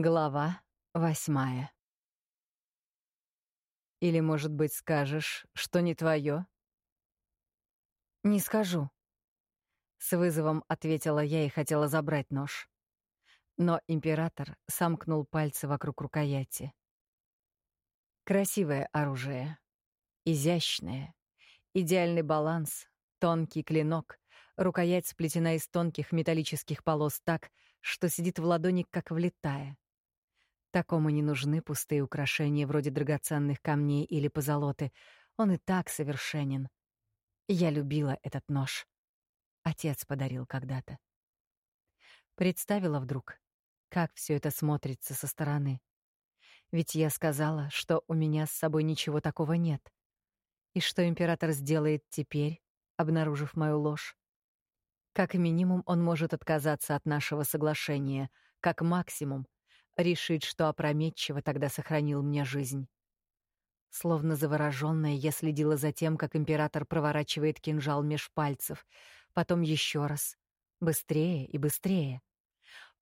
Глава восьмая. Или, может быть, скажешь, что не твое? Не скажу. С вызовом ответила я и хотела забрать нож. Но император сомкнул пальцы вокруг рукояти. Красивое оружие. Изящное. Идеальный баланс, тонкий клинок, рукоять сплетена из тонких металлических полос так, что сидит в ладони, как влетая. Такому не нужны пустые украшения вроде драгоценных камней или позолоты. Он и так совершенен. Я любила этот нож. Отец подарил когда-то. Представила вдруг, как все это смотрится со стороны. Ведь я сказала, что у меня с собой ничего такого нет. И что император сделает теперь, обнаружив мою ложь? Как минимум он может отказаться от нашего соглашения, как максимум решить, что опрометчиво тогда сохранил мне жизнь. Словно заворожённая, я следила за тем, как император проворачивает кинжал меж пальцев, потом еще раз, быстрее и быстрее.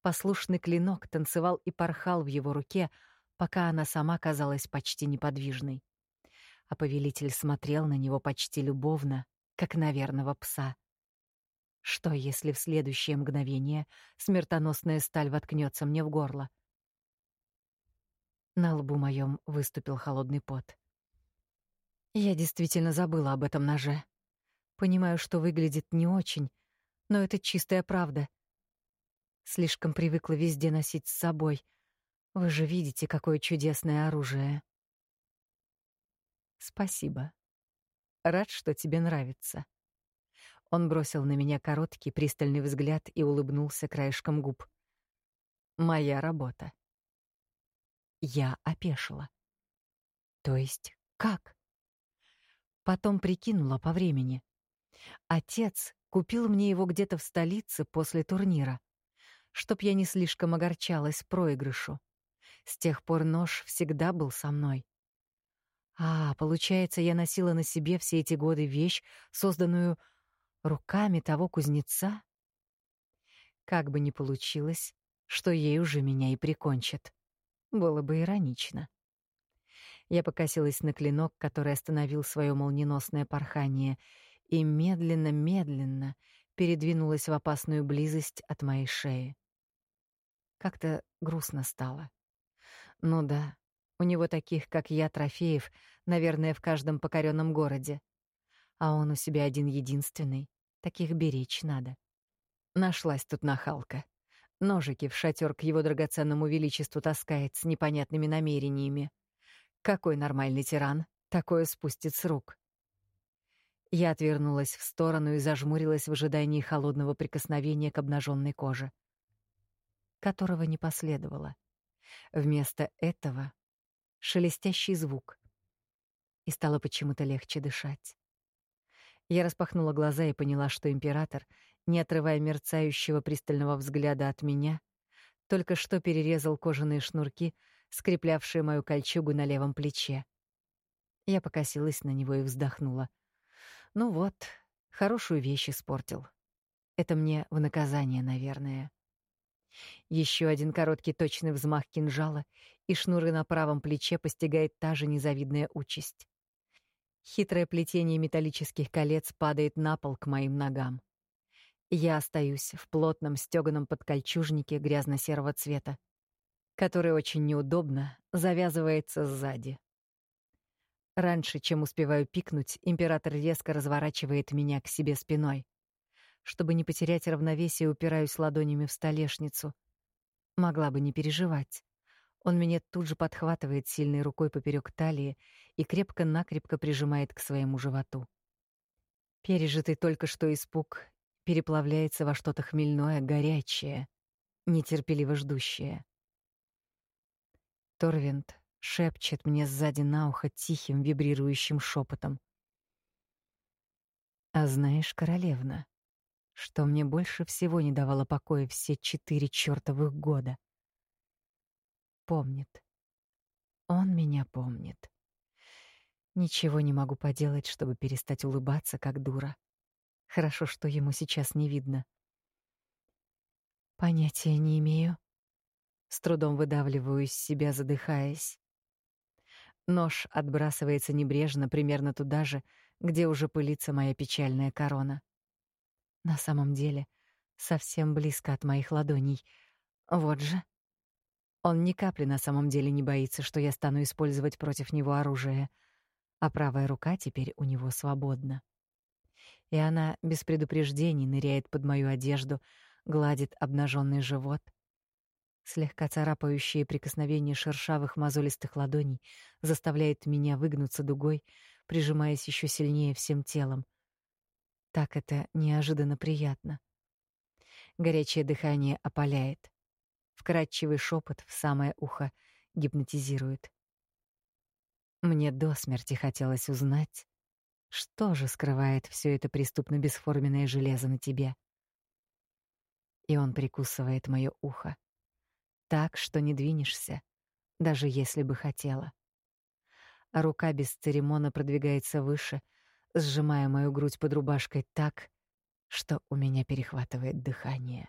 Послушный клинок танцевал и порхал в его руке, пока она сама казалась почти неподвижной. А повелитель смотрел на него почти любовно, как на верного пса. Что, если в следующее мгновение смертоносная сталь воткнется мне в горло? На лбу моем выступил холодный пот. Я действительно забыла об этом ноже. Понимаю, что выглядит не очень, но это чистая правда. Слишком привыкла везде носить с собой. Вы же видите, какое чудесное оружие. Спасибо. Рад, что тебе нравится. Он бросил на меня короткий, пристальный взгляд и улыбнулся краешком губ. Моя работа. Я опешила. То есть как? Потом прикинула по времени. Отец купил мне его где-то в столице после турнира, чтоб я не слишком огорчалась проигрышу. С тех пор нож всегда был со мной. А, получается, я носила на себе все эти годы вещь, созданную руками того кузнеца? Как бы ни получилось, что ей уже меня и прикончат. Было бы иронично. Я покосилась на клинок, который остановил свое молниеносное порхание, и медленно-медленно передвинулась в опасную близость от моей шеи. Как-то грустно стало. Ну да, у него таких, как я, трофеев, наверное, в каждом покоренном городе. А он у себя один-единственный. Таких беречь надо. Нашлась тут нахалка. Ножики в шатер к его драгоценному величеству таскает с непонятными намерениями. Какой нормальный тиран такое спустит с рук? Я отвернулась в сторону и зажмурилась в ожидании холодного прикосновения к обнаженной коже, которого не последовало. Вместо этого — шелестящий звук. И стало почему-то легче дышать. Я распахнула глаза и поняла, что император не отрывая мерцающего пристального взгляда от меня, только что перерезал кожаные шнурки, скреплявшие мою кольчугу на левом плече. Я покосилась на него и вздохнула. Ну вот, хорошую вещь испортил. Это мне в наказание, наверное. Еще один короткий точный взмах кинжала, и шнуры на правом плече постигает та же незавидная участь. Хитрое плетение металлических колец падает на пол к моим ногам. Я остаюсь в плотном стёганом подкольчужнике грязно-серого цвета, который очень неудобно завязывается сзади. Раньше, чем успеваю пикнуть, император резко разворачивает меня к себе спиной. Чтобы не потерять равновесие, упираюсь ладонями в столешницу. Могла бы не переживать. Он меня тут же подхватывает сильной рукой поперек талии и крепко-накрепко прижимает к своему животу. Пережитый только что испуг переплавляется во что-то хмельное, горячее, нетерпеливо ждущее. Торвинд шепчет мне сзади на ухо тихим вибрирующим шепотом. А знаешь, королевна, что мне больше всего не давало покоя все четыре чёртовых года? Помнит. Он меня помнит. Ничего не могу поделать, чтобы перестать улыбаться, как дура. Хорошо, что ему сейчас не видно. Понятия не имею. С трудом выдавливаю из себя, задыхаясь. Нож отбрасывается небрежно примерно туда же, где уже пылится моя печальная корона. На самом деле, совсем близко от моих ладоней. Вот же. Он ни капли на самом деле не боится, что я стану использовать против него оружие, а правая рука теперь у него свободна. И она без предупреждений ныряет под мою одежду, гладит обнаженный живот. Слегка царапающее прикосновение шершавых мозолистых ладоней заставляет меня выгнуться дугой, прижимаясь еще сильнее всем телом. Так это неожиданно приятно. Горячее дыхание опаляет. Вкрадчивый шепот в самое ухо гипнотизирует. Мне до смерти хотелось узнать, что же скрывает все это преступно бесформенное железо на тебе. И он прикусывает мое ухо так, что не двинешься, даже если бы хотела. А рука без церемона продвигается выше, сжимая мою грудь под рубашкой так, что у меня перехватывает дыхание.